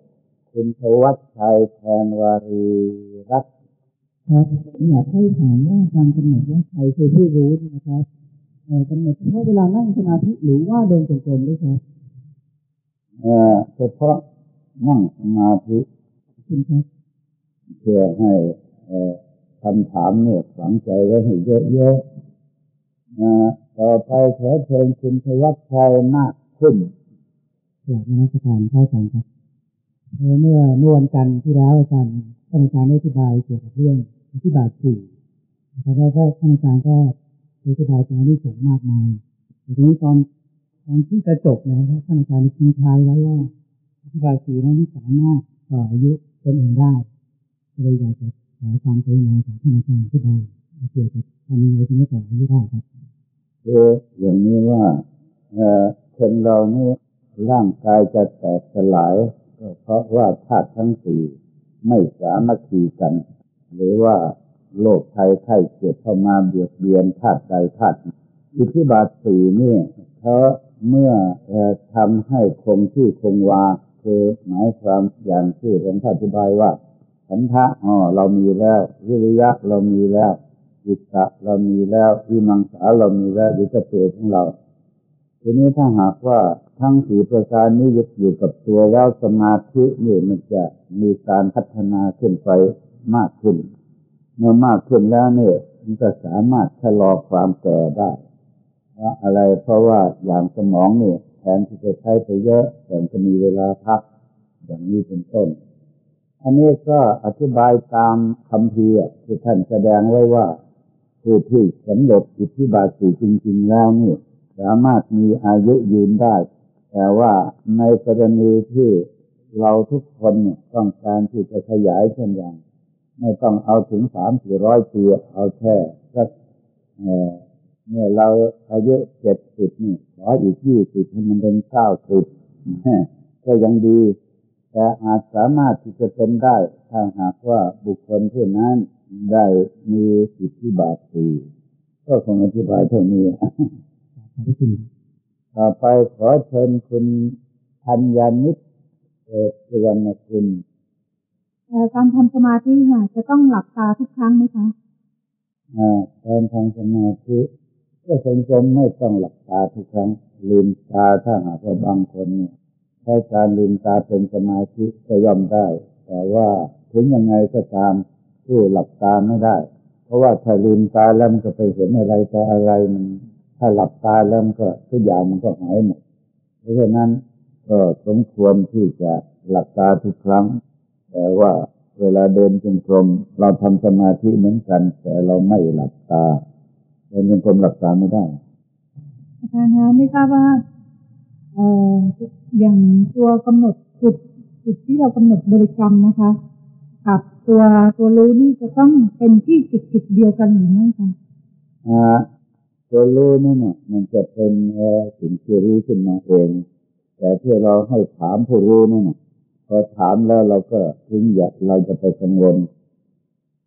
Speaker 2: คุณทวัชชัยแทนวารีรัต
Speaker 3: ครับอยากให้ถามว่าการกำหนดว่าใครคือผู้รู้นะครับกำหนดเฉพาะเวลานั่งสมาธิหรือว่าเดินจงกรมด้วยครับ
Speaker 2: เฉพาะนั่งสมาธิ
Speaker 3: คุณครับ
Speaker 2: เพื่อให้คำถามเนี่ยฝังใจไว้ให้เยอะๆนะต่อไปขอเชิญคุณทวัชชัยมากขึ้น
Speaker 3: กลับมาสถานเข้ากันครับเมื่อเมื่อวันจันทร์ที่แล้วอาจารย์ท่านอาจารย์ได้อธิบายเกี่ยวกับเรื่องอธิบายสี่แล้วก็ท่านอาจารย์ก็อธิบายตรงนี้สูงมากมายทีนี้ตอนตอนที่จะจบนะท่านอาจารย์ทิ้งท้ายไว้ว่าอธิบายสี่นั้นสามารถต่ออายุตนเองได้ เลยอยากจะขอความกรุณาจากท่านอาจารย์อธิบายเกี่ยวกับทำยังไงถึงจะต่ออายุได้ครับ
Speaker 2: คืออย่างนี้ว่าเออคนเรานี่ร่างกายจะแตกสลายก็เพราะว่าธาตุทั้งสี่ไม่สามัคคีกัน หรือว่าโรคภัยไข้เจ็บเข้ามาเบียดเบียนธาตุใดธาตุอิทธิบาทสี่นี่เขาเมื่อทำให้คงที่คงวาคือหมายความอย่างที่หลวงพ่ออธิบายว่า ฉันทะอ๋อเรามีแล้ววิริยะเรามีแล้วจิตตะเรามีแล้ววิมังสาเรามีแล้วดิจะตัวของเรา ทีนี้ถ้าหากว่าทั้งสี่ประการนี้ยึดอยู่กับตัวแล้วสมาธินี่มันจะมีการพัฒนาขึ้นไปมากขึ้น เมื่อมากขึ้นแล้วเนี่ยมันจะสามารถชะลอความแก่ได้เพราะอะไรเพราะว่าอย่างสมองเนี่ยแทนที่จะใช้ไปเยอะแต่จะมีเวลาพักอย่างนี้เป็นต้น อันนี้ก็อธิบายตามคำเพียที่ท่านแสดงไว้ว่าผู้ที่สำเร็จอิทธิบาทสีจริง ๆ แล้วนี่ สามารถมีอายุยืนได้ แต่ว่าในกรณีที่เราทุกคนต้องการที่จะขยายเช่นอย่างไม่ต้องเอาถึงสามสี่ร้อยปีเอาแค่สักเมื่อเราอายุเจ็ดสิบนี่ขออีกยี่สิบให้มันเป็นเก้าสิบก็ยังดี แต่อาจสามารถที่จะเป็นได้ ถ้าหากว่าบุคคลผู้นั้นได้มีสิทธิบาทสี่ก็คงอธิบายเท่านี้ต่อไปขอเชิญคุณธัญญานิตเอสุวรรณคุณ
Speaker 4: การทำสมาธิค่ะ จะต้องหลับตาทุกครั้งไหมคะ
Speaker 2: การทำสมาธิก็คงจะไม่ต้องหลับตาทุกครั้งลืมตาถ้าหากว่าบางคนเนี่ย ใช้การลืมตาเป็นสมาธิก็ย่อมได้ แต่ว่าถึงยังไงก็ตามสู้หลับตาไม่ได้ เพราะว่าถ้าลืมตาแล้วมันก็ไปเห็นอะไรต่ออะไรมันถ้าหลับตาแล้วมันก็ทุกอย่างมันก็หายหมดเพราะฉะนั้นก็สมควรที่จะหลับตาทุกครั้ง แต่ว่าเวลาเดินจงกรมเราทำสมาธิเหมือนกัน แต่เราไม่หลับตาเดินจงกรมหลับตาไม่ได้
Speaker 4: อาจารย์คะไม่ทราบว่า เอ่ออย่างตัวกำหนดจุดจุดที่เรากำหนดบริกรรมนะคะ กับตัวตัวรู้นี่จะต้องเป็นที่จุดจุดเดียวกันหรือไม่คะ
Speaker 2: อ่าตัวรู้นั่นน่ะมันจะเป็นเอ่อสิ่งที่รู้ขึ้นมาเอง แต่ที่เราให้ถามผู้รู้นั่นน่ะพอถามแล้วเราก็ถึงอยากเราจะไปกังวล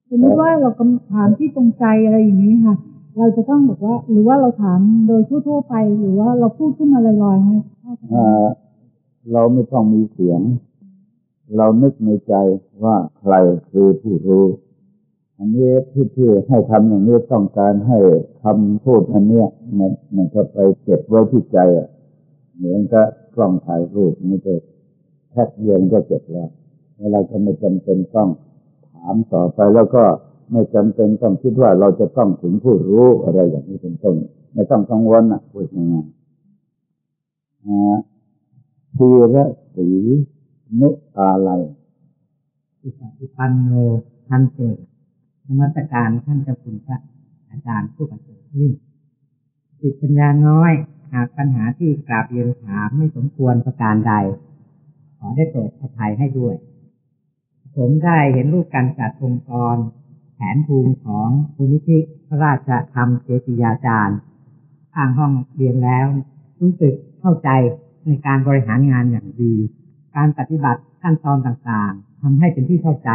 Speaker 4: สมมติว่าเรากำถามที่ตรงใจอะไรอย่างนี้ค่ะ เราจะต้องบอกว่า หรือว่าเราถามโดยทั่วๆไป หรือว่าเราพูดขึ้นมาลอยๆให้อาจารย์
Speaker 2: อ่า เราไม่ต้องมีเสียง เรานึกในใจว่าใครคือผู้รู้ อันนี้ที่ที่ให้ทำอย่างนี้ต้องการให้คำพูดอันเนี้ยมันมันก็ไปเก็บไว้ที่ใจอะเหมือนกับกล้องถ่ายรูปมันจะแค่เดียวมันก็เก็บแล้วแล้วเราก็ไม่จำเป็นต้องถามต่อไปแล้วก็ไม่จำเป็นต้องคิดว่าเราจะต้องถึงผู้รู้อะไรอย่างนี้เป็นต้นไม่ต้องกังวลนะพูดง่ายๆ ทีระสีนุอาลัย
Speaker 3: อุปฏิปันโนทันเตนมัสการท่านเจ้าคุณพระอาจารย์ผู้ประเสริฐยิ่งจิตปัญญาน้อย หากปัญหาที่กราบเรียนถามไม่สมควรประการใด ขอได้โปรดอภัยให้ด้วย ผมได้เห็นรูปการจัดองค์กร แผนภูมิของภูมิธิพระราชธรรมเจติยาจารย์ ทางห้องเรียนแล้ว รู้สึก เข้าใจในการบริหารงานอย่างดี การปฏิบัติขั้นตอนต่างๆทำให้เป็นที่เข้าใจ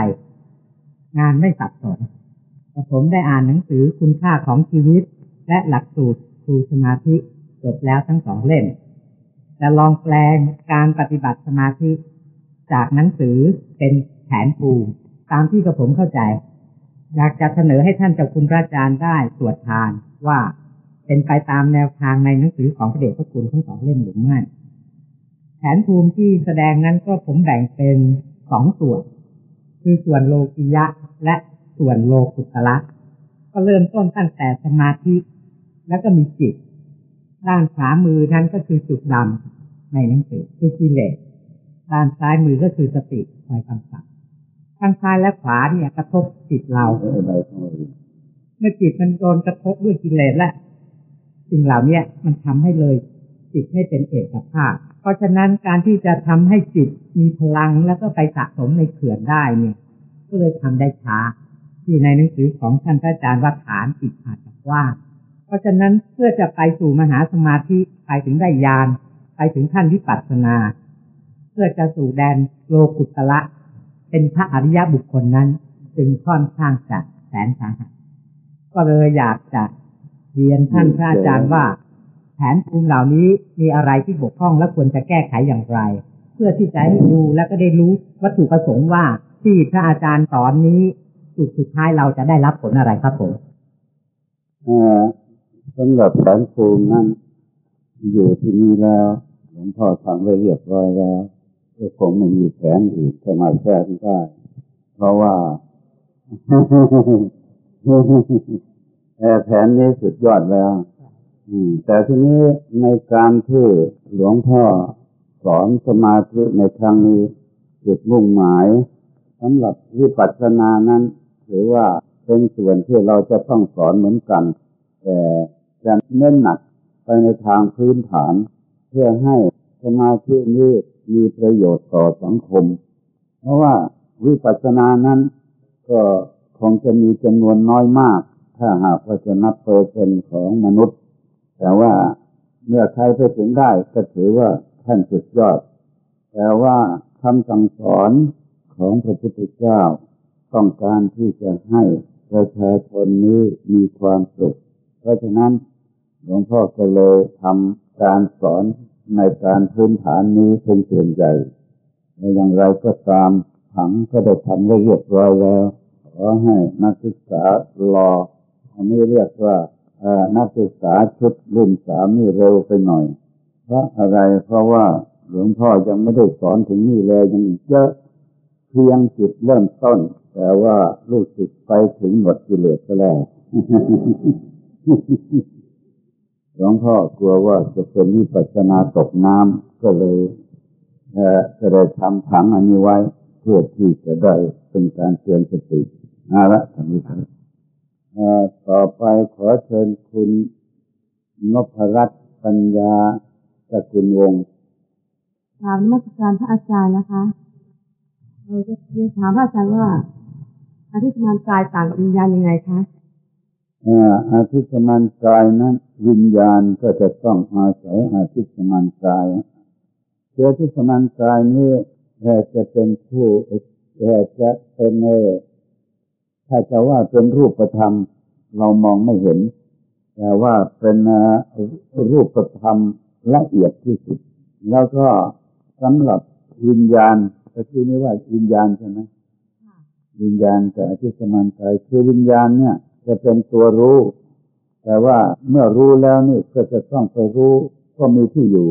Speaker 3: งานไม่สับสนแต่ผมได้อ่านหนังสือคุณค่าของชีวิต และหลักสูตรครูสมาธิจบแล้วทั้งสองเล่มแต่ลองแปลงการปฏิบัติสมาธิ จากหนังสือเป็นแผนภูมิตามที่กระผมเข้าใจ อยากจะเสนอให้ท่านเจ้าคุณพระอาจารย์ได้ตรวจทานว่า เป็นไปตามแนวทางในหนังสือของพระเดชพระคุณทั้งสองเล่มหรือไม่แผนภูมิที่แสดงนั้นก็ผมแบ่งเป็นสองส่วน คือส่วนโลกิยะและส่วนโลกุตละก็เริ่มต้นตั้งแต่สมาธิ แล้วก็มีจิต ด้านขวามือนั้นก็คือจุดดำในหนังสือคือกิเลสด้านซ้ายมือก็คือสติคอยกำกับทางซ้ายและขวาเนี่ยกระทบจิตเรา
Speaker 2: เรา
Speaker 3: เมื่อจิตมันโดนกระทบด้วยกิเลสและ สิ่งเหล่าเนี้ยมันทำให้เลยจิตให้เป็นเอกภาพ เพราะฉะนั้นการที่จะทำให้จิตมีพลังแล้วก็ไปสะสมในเขื่อนได้เนี่ย ก็เลยทำได้ช้า ที่ในหนังสือของท่านพระอาจารย์ว่าฐานจิตอาจจะกว้างเพราะฉะนั้นเพื่อจะไปสู่มหาสมาธิไปถึงได้ญาณไปถึงขั้นวิปัสสนา เพื่อจะสู่แดนโลกุตละ เป็นพระอริยบุคคลนั้น จึงค่อนข้างจะแสนสาหัสก็เลยอยากจะ เรียนท่านพระอาจารย์ว่า แผนภูมิเหล่านี้มีอะไรที่บกพร่องและควรจะแก้ไขอย่างไร เพื่อที่จะให้ดูแล้วก็ได้รู้วัตถุประสงค์ว่าที่พระอาจารย์สอนนี้สุดสุดท้ายเราจะได้รับผลอะไรครับผม
Speaker 2: อ่าสำหรับแผนภูมินั้นอยู่ที่นี่แล้วหลวงพ่อทำไว้เรียบร้อยแล้วก็คงไม่มีแผนอีกจะมาแทรกได้ เพราะว่า แผนนี้สุดยอดแล้วแต่ทีนี้ในการที่หลวงพ่อสอนสมาธิในครั้งนี้จุดมุ่งหมายสำหรับวิปัสสนานั้น ถือว่าเป็นส่วนที่เราจะต้องสอนเหมือนกัน แต่จะเน้นหนักไปในทางพื้นฐาน เพื่อให้สมาธินี้มีประโยชน์ต่อสังคม เพราะว่าวิปัสสนานั้น ก็คงจะมีจำนวนน้อยมาก ถ้าหากว่าจะนับเปอร์เซ็นต์ของมนุษย์ แต่ว่าเมื่อใครไปถึงได้ก็ถือว่าท่านสุดยอด แต่ว่าคำสั่งสอนของพระพุทธเจ้า ต้องการที่จะให้ประชาชนนี้มีความสุข เพราะฉะนั้นหลวงพ่อก็เลยทำการสอนในการพื้นฐานนี้เป็นส่วนใหญ่ในอย่างไรก็ตามผังก็ได้ทำไว้เรียบร้อยแล้ว ขอให้นักศึกษารอ อันนี้เรียกว่านักศึกษาชุดรุ่นสามนี่เร็วไปหน่อย เพราะอะไรเพราะว่าหลวงพ่อยังไม่ได้สอนถึงนี่เลยยังเยอะเพียงจุดเริ่มต้น แต่ว่าลูกศิษย์ไปถึงหมดกิเลสก็แล้วหลวงพ่อกลัวว่าจะเป็นวิปัสสนาตกน้ำก็เลยเอ่อก็เลยทำผังอันนี้ไว้ เพื่อที่จะได้เป็นการเตือนสติอาละท่านผู้ชมเอ่อ ต่อไปขอเชิญคุณนพรัตน์ปัญญาสกุลวงศ์
Speaker 5: ถามนมัสการพระอาจารย์นะคะเออจะเรียนถามพระอาจารย์ว่าอธิษฐานกายต่างวิญญาณยังไงคะ
Speaker 2: อ่าอาทิสมันกายนั้นวิญญาณก็จะต้องอาศัยอาทิสมันกายเชื้อทิสมันกายนี้เอ่อจะเป็นผู้เอ่อจะเป็นเอ่อ ถ้าจะว่าเป็นรูปธรรม เรามองไม่เห็น แต่ว่าเป็นรูปธรรมละเอียดที่สุด แล้วก็สำหรับวิญญาณตะกี้นี้ว่าวิญญาณใช่ไหมวิญญาณกับอธิสมันกายคือวิญญาณเนี่ย จะเป็นตัวรู้ แต่ว่าเมื่อรู้แล้วนี่ก็จะต้องไปรู้ก็มีที่อยู่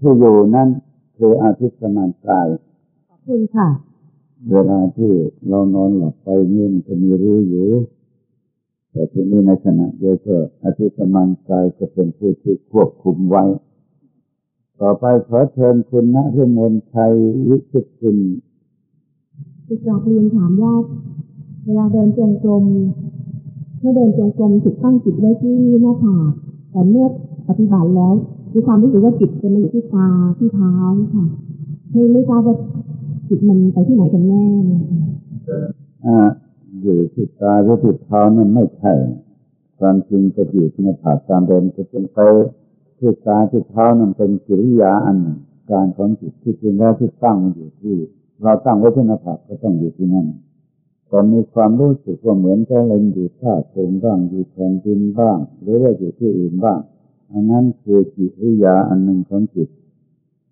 Speaker 2: ที่อยู่นั้นคืออาทิสมันกาย
Speaker 5: ขอบคุณค่ะ
Speaker 2: เวลาที่เรานอนหลับไปนี่มันจะมีรู้อยู่ แต่ทีนี้ในขณะเดียวก็อาทิสมันกายก็เป็นผู้ที่ควบคุมไว้ ต่อไปขอเชิญคุณณฤมลชัยวิชิตคุณ
Speaker 5: อีกกราบเรียนถามว่า เวลาเดินจงกรมเมื่อเดินจงกรมจิตตั้งจิตไว้ที่หน้าผากแต่เมื่อปฏิบัติแล้วมีความรู้สึกว่าจิตจะมาอยู่ที่ตาที่เท้าค่ะไม่ไม่ทราบว่า จิตมันไปที่ไหนกันแน่
Speaker 2: อ่าอยู่ที่ตาหรือที่เท้านั่นไม่ใช่ความจริงก็อยู่ที่หน้าผากตามเดิมจะเป็นไปที่ตาที่เท้านั่นเป็นกิริยาอันหนึ่งการของจิตที่จริงแล้วที่ตั้งมันอยู่ที่ เราตั้งไว้ที่หน้าผากก็ต้องอยู่ที่นั่นตอนมีความรู้สึกว่าเหมือนกับเราอยู่ท่าสูงบ้างอยู่แผ่นดินบ้าง หรือว่าอยู่ที่อื่นบ้างอันนั้นคือกิริยาอันหนึ่งของจิต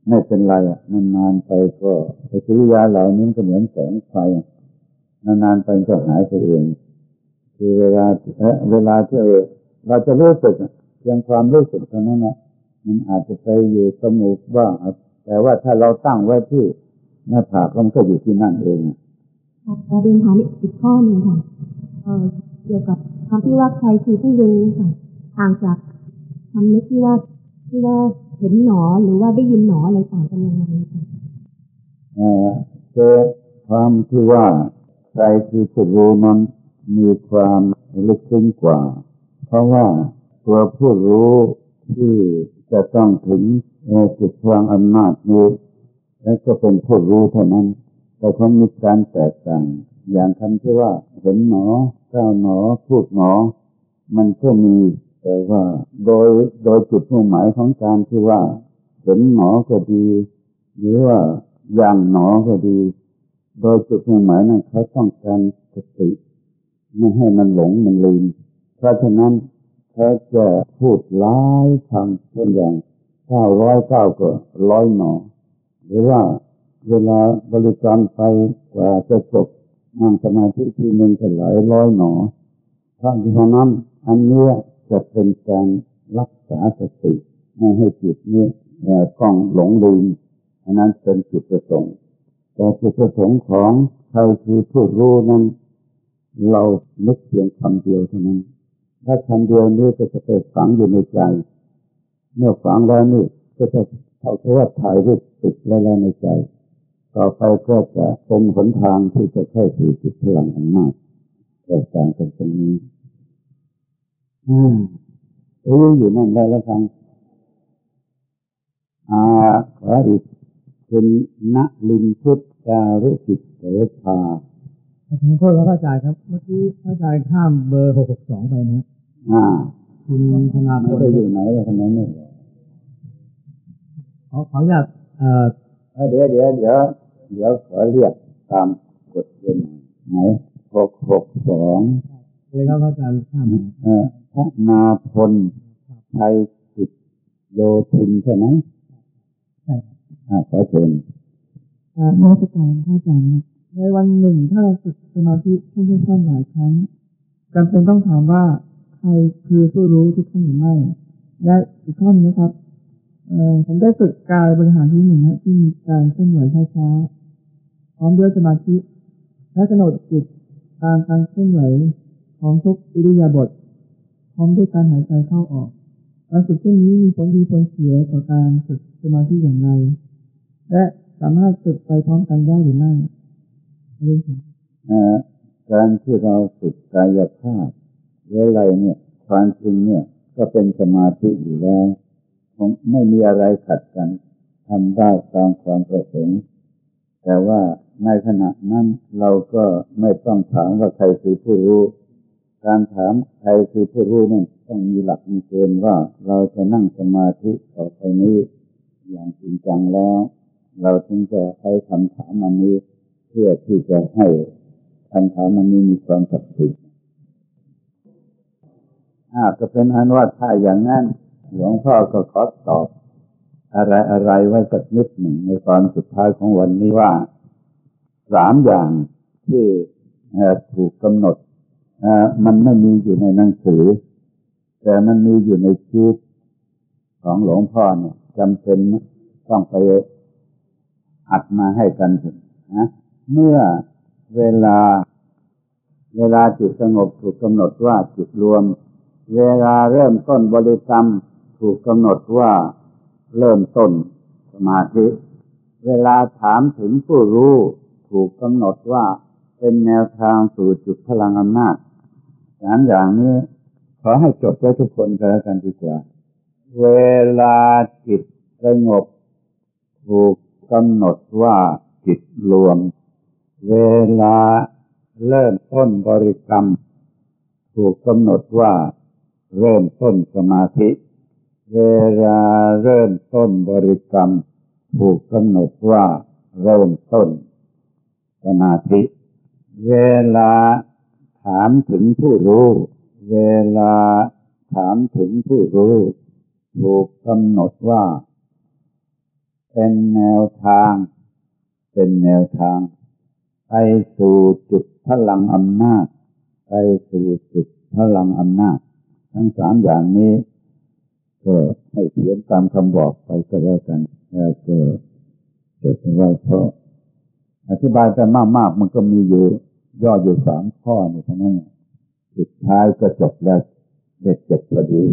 Speaker 2: ไม่เป็นไรอะนานๆไปก็ไอ้กิริยาเหล่านี้ก็เหมือนแสงไฟนานๆไปก็หายไปเอง คือเวลาเวลาที่เราจะรู้สึกเพียงความรู้สึกเท่านั้นนะมันอาจจะไปอยู่สมูกบ้างแต่ว่าถ้าเราตั้งไว้ที่หน้าผากมันก็อยู่ที่นั่นเอง
Speaker 5: ค่ะขอเรียนถามอีกข้อหนึ่งค่ะเออเกี่ยวกับคำที่ว่าใครคือผู้รู้ค่ะห่างจากคำนึกที่ว่าที่ว่า เห็นหนอหรือว่าได้ยินหนออะไรต่างกันยังไงค่ะ
Speaker 2: เอ่อคือความที่ว่าใครคือผู้รู้นั้นมีความลึกซึ้งกว่า เพราะว่าตัวผู้รู้ที่จะต้องถึงจุดพลังอำนาจนี้และก็เป็นผู้รู้เท่านั้น แต่เขามีการแตกต่าง อย่างคำที่ว่าเห็นหนอก้าวหนอพูดหนอ มันก็มี แต่ว่าโดยโดยจุดมุ่งหมายของการที่ว่าเห็นหนอก็ดี หรือว่าอย่างหนอก็ดี โดยจุดมุ่งหมายนั้นเขาต้องการสติไม่ให้มันหลงมันลืมเพราะฉะนั้นเขาจะพูดหลายคำเช่นอย่างเก้าร้อยเก้าก็ร้อยหนอ หรือว่าเวลาบริกรรมไปกว่าจะจบนั่งสมาธิทีหนึ่งก็หลายร้อยหนอเพราะฉะนั้นอันเนี้ย จะเป็นการรักษาสติไม่ให้จิตนี้เอ่อต้องหลงลืมอันนั้นเป็นจุดประสงค์แต่จุดประสงค์ของใครคือผู้รู้นั้น เรานึกเพียงคำเดียวเท่านั้น ถ้าคำเดียวนี้ก็จะไปฝังอยู่ในใจ เมื่อฝังแล้วนี่ก็จะเท่ากับว่าถ่ายรูปติดแล้วในใจ ต่อไปก็จะเป็นหนทางที่จะเข้าสู่จิตพลังอำนาจแตกต่างกันตรงนี้ อืมรู้อยู่นั่นได้แล้วครับอ่าขออีกคุณณลินพุทธจารุกิจเสภา
Speaker 3: ขอโทษครับอาจารย์ครับ เมื่อกี้อาจารย์ข้ามเบอร์หกหกสองไปนะ
Speaker 2: อ่า
Speaker 3: คุณธนาพ
Speaker 2: ไม่
Speaker 3: ล
Speaker 2: ได้อยู่ไหนแล้วทำไมไม่บอก
Speaker 3: ขอขออนุญาตเอ่อ
Speaker 2: เอ้ยเดี๋ยวเดี๋ยวเดี๋ยวเดี๋ยวขอเรียกตามกฎเกณฑ์ไหนหกหกสอง
Speaker 3: เลยครับอาจารย์ข้าม
Speaker 2: เอ่อพระนาพลไทยสิทธิโยธินใช่ไหม
Speaker 3: ใช่ครับ
Speaker 2: อ่าขอเชิญ
Speaker 3: อ่านมัสการพระอาจารย์ครับในวันหนึ่งถ้าเราฝึกสมาธิช่วงสั้นๆหลายครั้งจำเป็นต้องถามว่าใครคือผู้รู้ทุกท่านหรือไม่ และอีกข้อหนึงนะครับในเออผมได้ฝึกกายบริหารที่หนึ่งฮะที่มีการเคลื่อนไหวช้าๆพร้อมด้วยสมาธิและกำหนดจิตตามการเคลื่อนไหว ของทุกอิริยาบถพร้อมด้วยการหายใจเข้าออกการฝึกเช่นนี้มีผลดีผลเสียต่อการฝึกสมาธิอย่างไร และสามารถฝึกไปพร้อมกันได้หรือไม่เรื่อง
Speaker 2: การที่เราฝึกกายภาพหรืออะไรเนี่ยความจริงเนี่ย ก็เป็นสมาธิอยู่แล้วคงไม่มีอะไรขัดกันทำได้ตามความประสงค์ แต่ว่าในขณะนั้นเราก็ไม่ต้องถามว่าใครคือผู้รู้ การถามใครคือผู้รู้นั่นต้องมีหลักมีเกณฑ์ว่าเราจะนั่งสมาธิต่อไปนี้อย่างจริงจังแล้ว เราถึงจะใช้คำถามอันนี้ เพื่อที่จะให้คำถามอันนี้มีความศักดิ์สิทธิ์อ่าก็เป็นอันว่าถ้าอย่างนั้นหลวงพ่อก็ขอตอบ อะไรอะไรไว้สักนิดหนึ่งในตอนสุดท้ายของวันนี้ว่าสามอย่างที่ถูกกำหนด มันไม่มีอยู่ในหนังสือ แต่มันมีอยู่ในชีวิตของหลวงพ่อเนี่ยจำเป็นต้องไปอัดมาให้กันเห็นนะเมื่อเวลา เวลาจิตสงบถูกกำหนดว่าจิตรวม เวลาเริ่มต้นบริกรรมถูกกำหนดว่าเริ่มต้นสมาธิ เวลาถามถึงผู้รู้ ถูกกำหนดว่าเป็นแนวทางสู่จุดพลังอำนาจ สามอย่างนี้ ขอให้จดไว้ทุกคนกันแล้วกันดีกว่า เวลาจิตสงบถูกกำหนดว่าจิตรวม เวลาเริ่มต้นบริกรรม ถูกกำหนดว่าเริ่มต้นสมาธิ เวลาเริ่มต้นบริกรรม ถูกกำหนดว่าเริ่มต้นสมาธิ เวลา ถามถึงผู้รู้ เวลาถามถึงผู้รู้ถูกกำหนดว่า เป็นแนวทาง เป็นแนวทาง ไปสู่จุดพลังอำนาจ ไปสู่จุดพลังอำนาจ ทั้งสามอย่างนี้ ก็ให้เขียนตามคำบอกไปก็แล้วกัน แล้วก็จดเอาไว้เพราะอธิบายกันมากๆมันก็มีอยู่ ย่ออยู่สามข้อนี่เท่านั้นสุดท้ายก็จบแล้วเด็ดเจ็ดพอดี